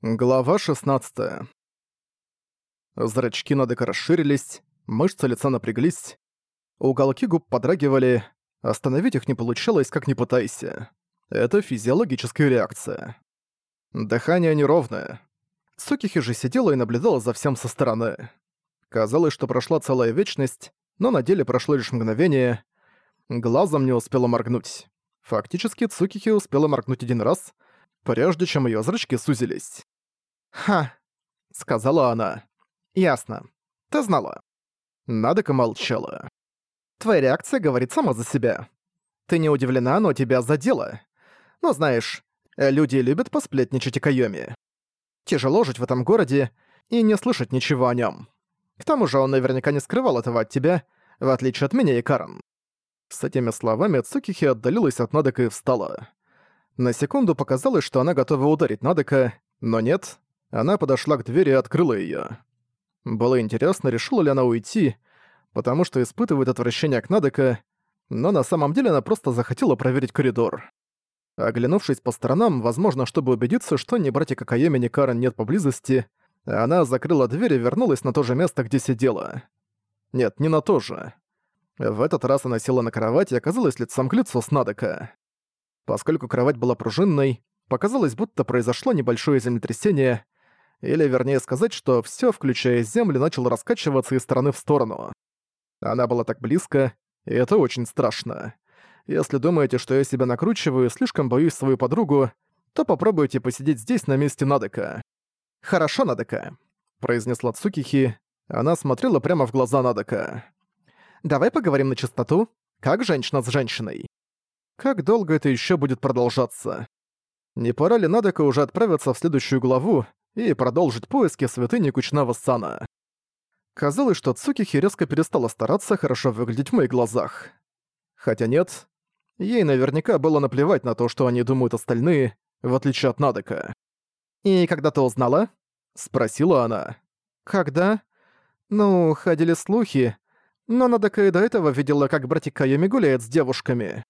Глава 16. Зрачки Надека расширились, мышцы лица напряглись, уголки губ подрагивали, остановить их не получалось, как ни пытайся. Это физиологическая реакция. Дыхание неровное. Сукихи же сидела и наблюдала за всем со стороны. Казалось, что прошла целая вечность, но на деле прошло лишь мгновение. Глазом не успела моргнуть. Фактически Цукихи успела моргнуть один раз — прежде чем её зрачки сузились. «Ха», — сказала она. «Ясно. Ты знала». Надека молчала. «Твоя реакция говорит сама за себя. Ты не удивлена, но тебя задело. Но знаешь, люди любят посплетничать о Кайоме. Тяжело жить в этом городе и не слышать ничего о нём. К тому же он наверняка не скрывал этого от тебя, в отличие от меня и Карен». С этими словами Цукихи отдалилась от Надека и встала. На секунду показалось, что она готова ударить Надека, но нет. Она подошла к двери и открыла её. Было интересно, решила ли она уйти, потому что испытывает отвращение к Надека, но на самом деле она просто захотела проверить коридор. Оглянувшись по сторонам, возможно, чтобы убедиться, что ни братья Кайоми, ни Карен нет поблизости, она закрыла дверь и вернулась на то же место, где сидела. Нет, не на то же. В этот раз она села на кровать и оказалась лицом к лицу с Надека. Поскольку кровать была пружинной, показалось, будто произошло небольшое землетрясение, или вернее сказать, что всё, включая землю, начало раскачиваться из стороны в сторону. Она была так близко, и это очень страшно. Если думаете, что я себя накручиваю слишком боюсь свою подругу, то попробуйте посидеть здесь на месте Надека. «Хорошо, Надека», — произнесла Цукихи. Она смотрела прямо в глаза Надека. «Давай поговорим на чистоту, как женщина с женщиной. Как долго это еще будет продолжаться? Не пора ли Надека уже отправиться в следующую главу и продолжить поиски святыни Кучного Сана? Казалось, что Цукихи резко перестала стараться хорошо выглядеть в моих глазах. Хотя нет, ей наверняка было наплевать на то, что они думают остальные, в отличие от Надека. «И когда ты узнала?» — спросила она. «Когда?» «Ну, ходили слухи, но Надека и до этого видела, как братик Кайоми гуляет с девушками.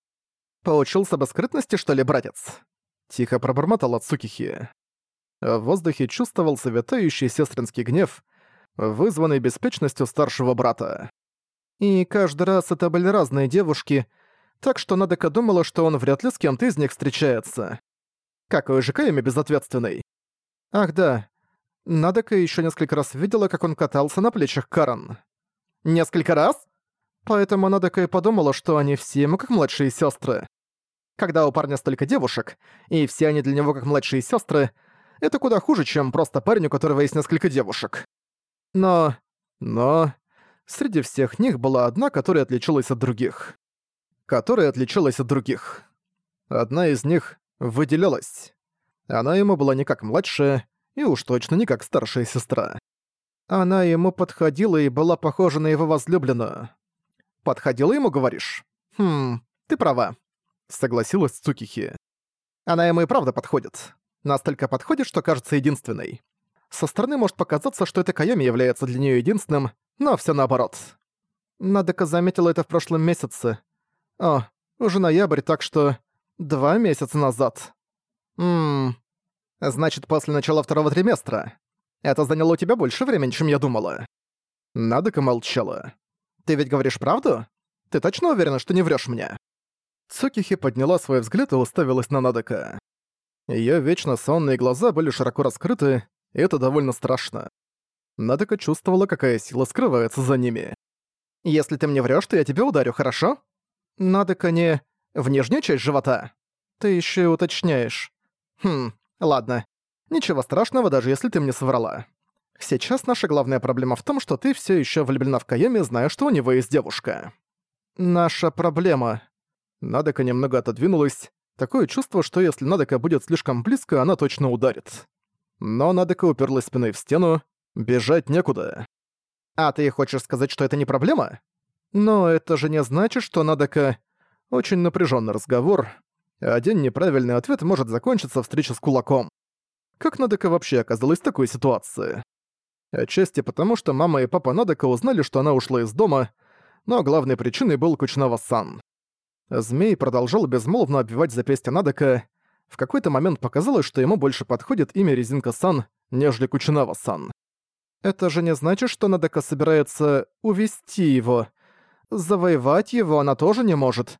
Поучился бы скрытности, что ли, братец?» Тихо пробормотал Цукихи. В воздухе чувствовался витающий сестринский гнев, вызванный беспечностью старшего брата. И каждый раз это были разные девушки, так что Надека думала, что он вряд ли с кем-то из них встречается. Какой же Кайми безответственный. Ах да, Надека еще несколько раз видела, как он катался на плечах Каран. Несколько раз? Поэтому Надека и подумала, что они все ему как младшие сестры. Когда у парня столько девушек, и все они для него как младшие сестры, это куда хуже, чем просто парень, у которого есть несколько девушек. Но... но... Среди всех них была одна, которая отличалась от других. Которая отличалась от других. Одна из них выделялась. Она ему была не как младшая, и уж точно не как старшая сестра. Она ему подходила и была похожа на его возлюбленную. Подходила ему, говоришь? Хм, ты права. Согласилась Цукихи. Она ему и правда подходит. Настолько подходит, что кажется единственной. Со стороны может показаться, что это Кайоми является для нее единственным, но все наоборот. Надека заметила это в прошлом месяце. О, уже ноябрь, так что... Два месяца назад. Ммм... Значит, после начала второго триместра. Это заняло у тебя больше времени, чем я думала. Надека молчала. Ты ведь говоришь правду? Ты точно уверена, что не врёшь мне?» Цукихи подняла свой взгляд и уставилась на Надека. Её вечно сонные глаза были широко раскрыты, и это довольно страшно. Надека чувствовала, какая сила скрывается за ними. «Если ты мне врёшь, то я тебя ударю, хорошо?» «Надека не... в нижнюю часть живота?» «Ты ещё и уточняешь». «Хм, ладно. Ничего страшного, даже если ты мне соврала. Сейчас наша главная проблема в том, что ты все еще влюблена в Кайоми, зная, что у него есть девушка. Наша проблема. Надека немного отодвинулась. Такое чувство, что если Надека будет слишком близко, она точно ударит. Но Надека уперлась спиной в стену. Бежать некуда. А ты хочешь сказать, что это не проблема? Но это же не значит, что Надека... Очень напряженный разговор. Один неправильный ответ может закончиться встречей с кулаком. Как Надека вообще оказалась в такой ситуации? Отчасти потому, что мама и папа Надека узнали, что она ушла из дома, но главной причиной был Кучнава-сан. Змей продолжал безмолвно обвивать запястье Надека. В какой-то момент показалось, что ему больше подходит имя Резинка-сан, нежели Кучинава-сан. Это же не значит, что Надека собирается увести его. Завоевать его она тоже не может.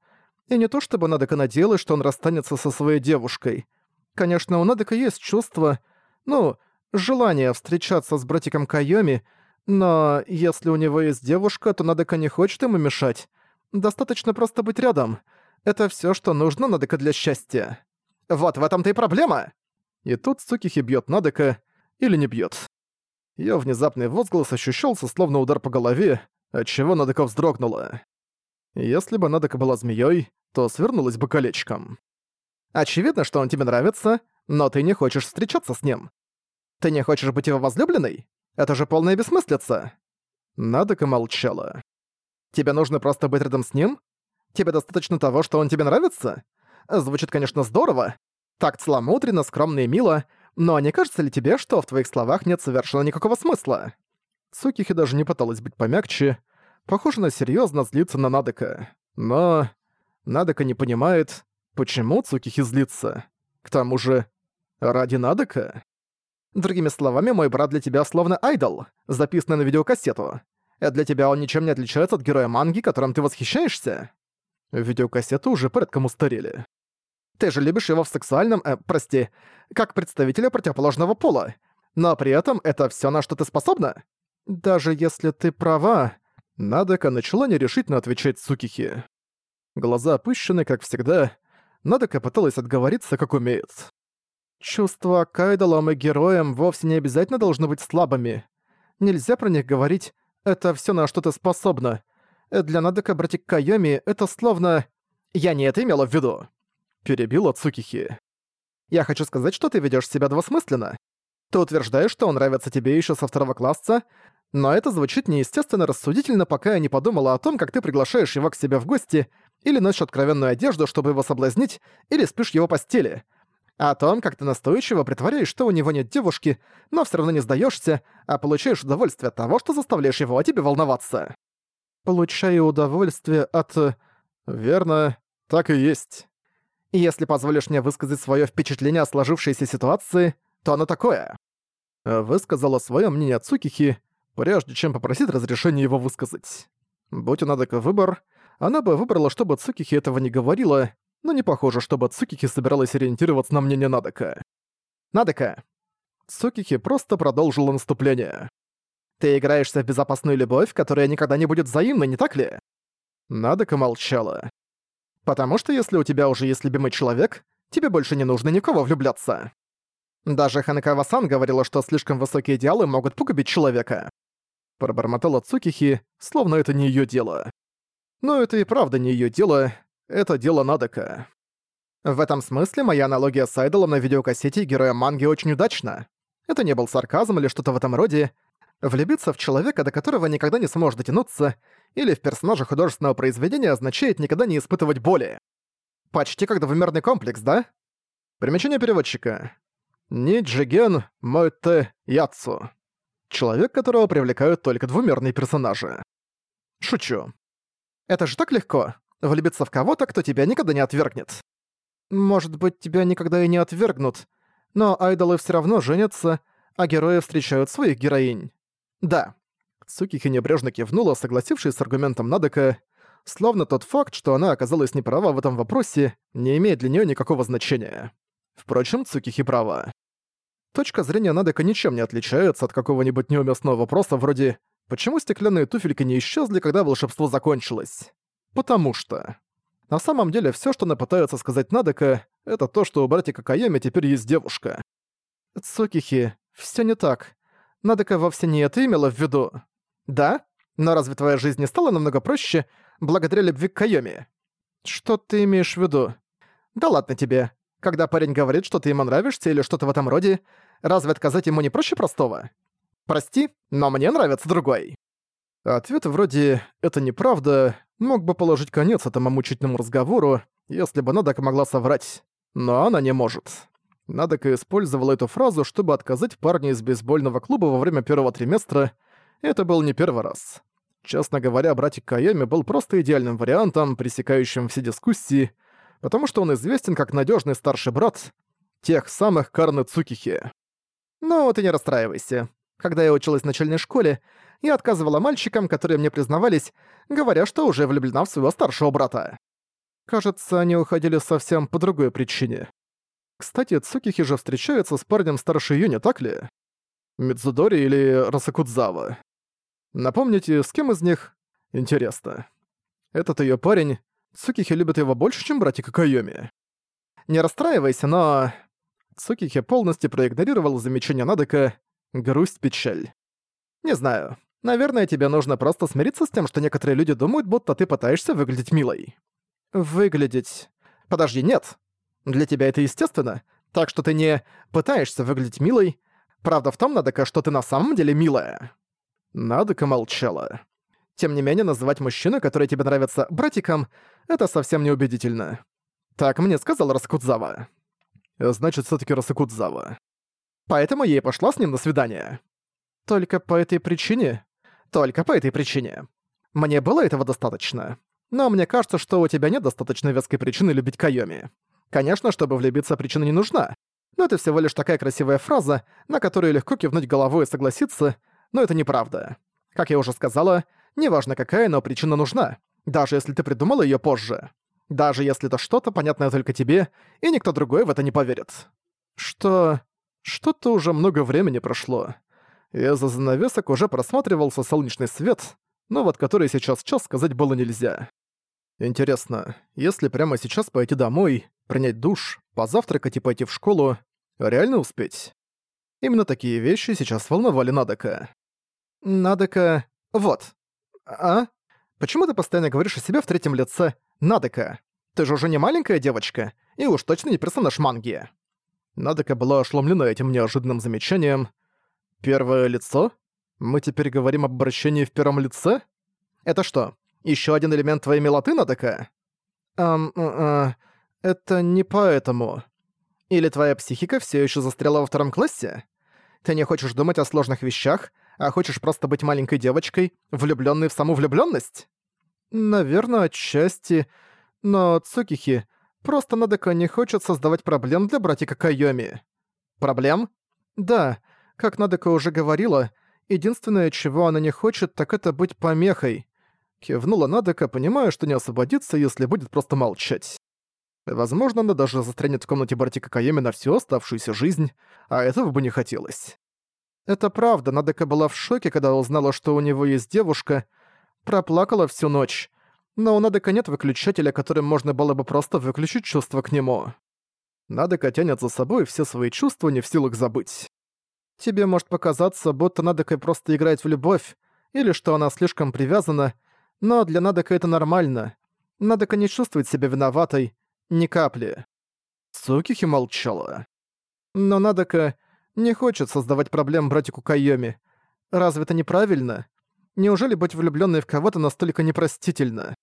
И не то чтобы Надека надеялась, что он расстанется со своей девушкой. Конечно, у Надека есть чувство, ну, желание встречаться с братиком Кайоми, но если у него есть девушка, то Надека не хочет ему мешать. Достаточно просто быть рядом. Это все, что нужно Надека для счастья. Вот в этом-то и проблема! И тут Цукихи бьет Надека или не бьет. Её внезапный возглас ощущался словно удар по голове, отчего Надека вздрогнула. Если бы Надека была змеёй, то свернулась бы колечком. «Очевидно, что он тебе нравится, но ты не хочешь встречаться с ним. Ты не хочешь быть его возлюбленной? Это же полная бессмыслица!» Надека молчала. «Тебе нужно просто быть рядом с ним? Тебе достаточно того, что он тебе нравится? Звучит, конечно, здорово. Так целомудренно, скромно и мило, но не кажется ли тебе, что в твоих словах нет совершенно никакого смысла?» Цукихи даже не пыталась быть помягче. Похоже, на серьезно злиться на Надека. Но... Надека не понимает, почему Цукихи злится. К тому же, ради Надека? Другими словами, мой брат для тебя словно айдол, записанный на видеокассету. Для тебя он ничем не отличается от героя манги, которым ты восхищаешься? Видеокассеты уже порядком устарели. Ты же любишь его в сексуальном, э, прости, как представителя противоположного пола. Но при этом это все на что ты способна? Даже если ты права... Надека начала нерешительно отвечать Сукихи. Глаза опущены, как всегда. Надека пыталась отговориться, как умеет. Чувства к и героям вовсе не обязательно должны быть слабыми. Нельзя про них говорить «это все на что ты способна». Для Надека братик Кайоми это словно... Я не это имела в виду перебила Цукихи. «Я хочу сказать, что ты ведёшь себя двусмысленно. Ты утверждаешь, что он нравится тебе ещё со второго класса, но это звучит неестественно рассудительно, пока я не подумала о том, как ты приглашаешь его к себе в гости, или носишь откровенную одежду, чтобы его соблазнить, или спишь в его постели. О том, как ты настойчиво притворяешь, что у него нет девушки, но всё равно не сдаёшься, а получаешь удовольствие от того, что заставляешь его о тебе волноваться. Получаю удовольствие от... Верно, так и есть. И если позволишь мне высказать свое впечатление о сложившейся ситуации, то оно такое. Высказала свое мнение Цукихи, прежде чем попросить разрешения его высказать. Будь у Надека выбор, она бы выбрала, чтобы Цукихи этого не говорила, но не похоже, чтобы Цукихи собиралась ориентироваться на мнение Надека. «Надека!» Цукихи просто продолжила наступление. «Ты играешься в безопасную любовь, которая никогда не будет взаимной, не так ли?» Надека молчала. Потому что если у тебя уже есть любимый человек, тебе больше не нужно никого влюбляться. Даже Ханекава-сан говорила, что слишком высокие идеалы могут погубить человека. Пробормотала Цукихи, словно это не её дело. Но это и правда не её дело, это дело Надека. В этом смысле моя аналогия с Айдолом на видеокассете героя манги очень удачна. Это не был сарказм или что-то в этом роде. Влюбиться в человека, до которого никогда не сможешь дотянуться, или в персонажа художественного произведения означает никогда не испытывать боли. Почти как двумерный комплекс, да? Примечание переводчика. Ниджиген Мойте Яцу. Человек, которого привлекают только двумерные персонажи. Шучу. Это же так легко — влюбиться в кого-то, кто тебя никогда не отвергнет. Может быть, тебя никогда и не отвергнут, но айдолы все равно женятся, а герои встречают своих героинь. Да, Цукихи небрежно кивнула, согласившись с аргументом Надека, словно тот факт, что она оказалась неправа в этом вопросе, не имеет для нее никакого значения. Впрочем, Цукихи права. Точка зрения Надека ничем не отличается от какого-нибудь неуместного вопроса вроде «Почему стеклянные туфельки не исчезли, когда волшебство закончилось?» Потому что. На самом деле, все, что она пытается сказать Надека, это то, что у братика Каями теперь есть девушка. Цукихи, все не так. Надека вовсе не это имела в виду. Да? Но разве твоя жизнь не стала намного проще благодаря любви к Кайоми? Что ты имеешь в виду? Да ладно тебе. Когда парень говорит, что ты ему нравишься или что-то в этом роде, разве отказать ему не проще простого? Прости, но мне нравится другой. Ответ вроде «это неправда» мог бы положить конец этому мучительному разговору, если бы Надека могла соврать. Но она не может. Надека использовала эту фразу, чтобы отказать парню из бейсбольного клуба во время первого триместра — это был не первый раз. Честно говоря, братик Кайоми был просто идеальным вариантом, пресекающим все дискуссии, потому что он известен как надежный старший брат тех самых Карны Цукихи. Ну, ты не расстраивайся. Когда я училась в начальной школе, я отказывала мальчикам, которые мне признавались, говоря, что уже влюблена в своего старшего брата. Кажется, они уходили совсем по другой причине. Кстати, Цукихи же встречается с парнем старше её, не так ли? Мидзудори или Расакудзава? Напомните, с кем из них? Интересно. Этот её парень, Цукихи любит его больше, чем братика Кайоми. Не расстраивайся, но... Цукихи полностью проигнорировал замечание Надека «грусть-печаль». «Не знаю. Наверное, тебе нужно просто смириться с тем, что некоторые люди думают, будто ты пытаешься выглядеть милой». «Выглядеть...» «Подожди, нет. Для тебя это естественно, так что ты не пытаешься выглядеть милой. Правда в том, Надека, что ты на самом деле милая». Надека молчала. Тем не менее, называть мужчину, который тебе нравится, братиком, это совсем неубедительно. Так мне сказал Раскудзава. Значит, все таки Расакудзава. Поэтому я и пошла с ним на свидание. Только по этой причине? Только по этой причине. Мне было этого достаточно. Но мне кажется, что у тебя нет достаточно веской причины любить Кайоми. Конечно, чтобы влюбиться, причина не нужна. Но это всего лишь такая красивая фраза, на которую легко кивнуть головой и согласиться, но это неправда. Как я уже сказала, Неважно какая, но причина нужна, даже если ты придумала её позже. Даже если это что-то, понятное только тебе, и никто другой в это не поверит. Что... Что-то уже много времени прошло. Из-за занавесок уже просматривался солнечный свет, но вот который сейчас час сказать было нельзя. Интересно, если прямо сейчас пойти домой, принять душ, позавтракать и пойти в школу, реально успеть? Именно такие вещи сейчас волновали Надека. Надека... Вот, «А? Почему ты постоянно говоришь о себе в третьем лице «Надека»? Ты же уже не маленькая девочка, и уж точно не персонаж манги». Надека была ошеломлена этим неожиданным замечанием. «Первое лицо? Мы теперь говорим об обращении в первом лице? Это что, еще один элемент твоей милоты, Надека?» «Эм, э, это не поэтому. Или твоя психика все еще застряла во втором классе? Ты не хочешь думать о сложных вещах, а хочешь просто быть маленькой девочкой, влюблённой в саму влюблённость? Наверное, отчасти. Но Цукихи, просто Надека не хочет создавать проблем для братика Кайоми. Проблем? Да, как Надека уже говорила, единственное, чего она не хочет, так это быть помехой. Кивнула Надека, понимая, что не освободится, если будет просто молчать. Возможно, она даже застрянет в комнате братика Кайоми на всю оставшуюся жизнь, а этого бы не хотелось. Это правда, Надека была в шоке, когда узнала, что у него есть девушка, проплакала всю ночь. Но у Надека нет выключателя, которым можно было бы просто выключить чувства к нему. Надека тянет за собой все свои чувства не в силах забыть. Тебе может показаться, будто Надека просто играет в любовь, или что она слишком привязана, но для Надека это нормально. Надека не чувствует себя виноватой, ни капли. Сукихи молчала. Но Надека не хочет создавать проблем братику Кайоми. Разве это неправильно? Неужели быть влюблённой в кого-то настолько непростительно?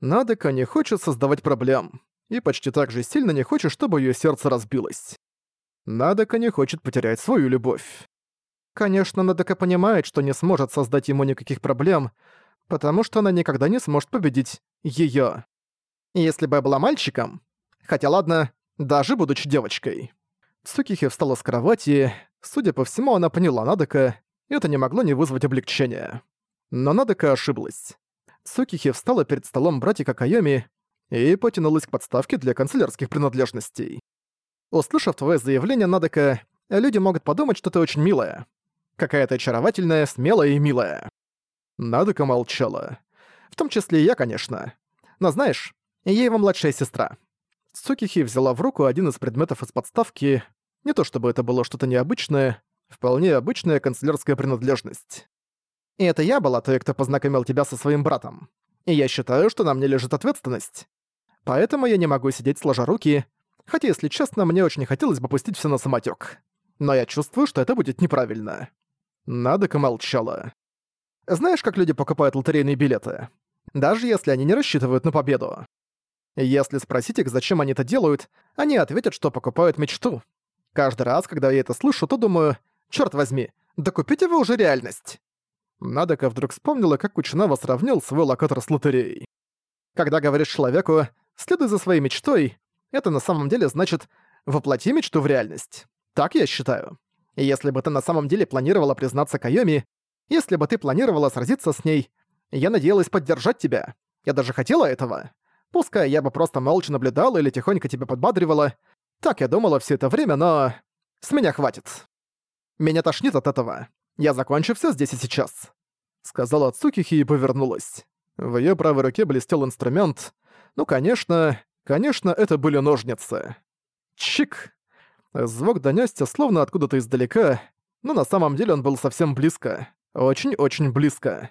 Надека не хочет создавать проблем. И почти так же сильно не хочет, чтобы её сердце разбилось. Надека не хочет потерять свою любовь. Конечно, Надека понимает, что не сможет создать ему никаких проблем, потому что она никогда не сможет победить её. Если бы я была мальчиком, хотя ладно, даже будучи девочкой. Сукихи встала с кровати. Судя по всему, она поняла Надека, и это не могло не вызвать облегчения. Но Надека ошиблась. Сукихи встала перед столом братика Кайоми и потянулась к подставке для канцелярских принадлежностей. Услышав твое заявление, Надека, люди могут подумать, что ты очень милая. Какая-то очаровательная, смелая и милая. Надека молчала. В том числе и я, конечно. Но знаешь, я его младшая сестра. Сукихи взяла в руку один из предметов из подставки. Не то чтобы это было что-то необычное, вполне обычная канцелярская принадлежность. И это я была той, кто познакомил тебя со своим братом. И я считаю, что на мне лежит ответственность. Поэтому я не могу сидеть сложа руки, хотя, если честно, мне очень хотелось бы пустить все на самотек. Но я чувствую, что это будет неправильно. Надека молчала. Знаешь, как люди покупают лотерейные билеты? Даже если они не рассчитывают на победу. Если спросить их, зачем они это делают, они ответят, что покупают мечту. Каждый раз, когда я это слышу, то думаю, черт возьми, да купите вы уже реальность. Надека вдруг вспомнила, как Кучинава сравнил свой локатор с лотереей. Когда говоришь человеку Следуй за своей мечтой. Это на самом деле значит «воплоти мечту в реальность». Так я считаю. Если бы ты на самом деле планировала признаться Кайоми, если бы ты планировала сразиться с ней, я надеялась поддержать тебя. Я даже хотела этого. Пускай я бы просто молча наблюдала или тихонько тебя подбадривала. Так я думала все это время, но... С меня хватит. Меня тошнит от этого. Я закончу все здесь и сейчас. Сказала Цукихи и повернулась. В ее правой руке блестел инструмент. Ну, конечно, конечно, это были ножницы. Чик! Звук донёсся словно откуда-то издалека, но на самом деле он был совсем близко. Очень-очень близко.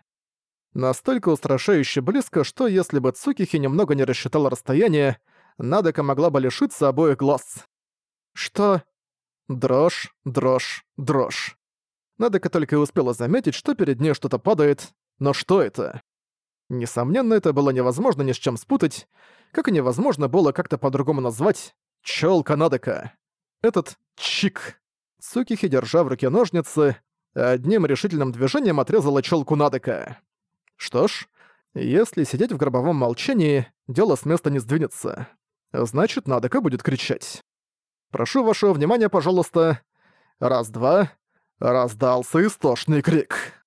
Настолько устрашающе близко, что если бы Цукихи немного не рассчитала расстояние, Надека могла бы лишиться обоих глаз. Что? Дрожь, дрожь, дрожь. Надека только и успела заметить, что перед ней что-то падает, но что это? Несомненно, это было невозможно ни с чем спутать, как и невозможно было как-то по-другому назвать «чёлка Надека». Этот чик. Цукихи, держа в руке ножницы, одним решительным движением отрезала чёлку Надека. Что ж, если сидеть в гробовом молчании, дело с места не сдвинется. Значит, Надека будет кричать. «Прошу вашего внимания, пожалуйста. Раз-два. Раздался истошный крик».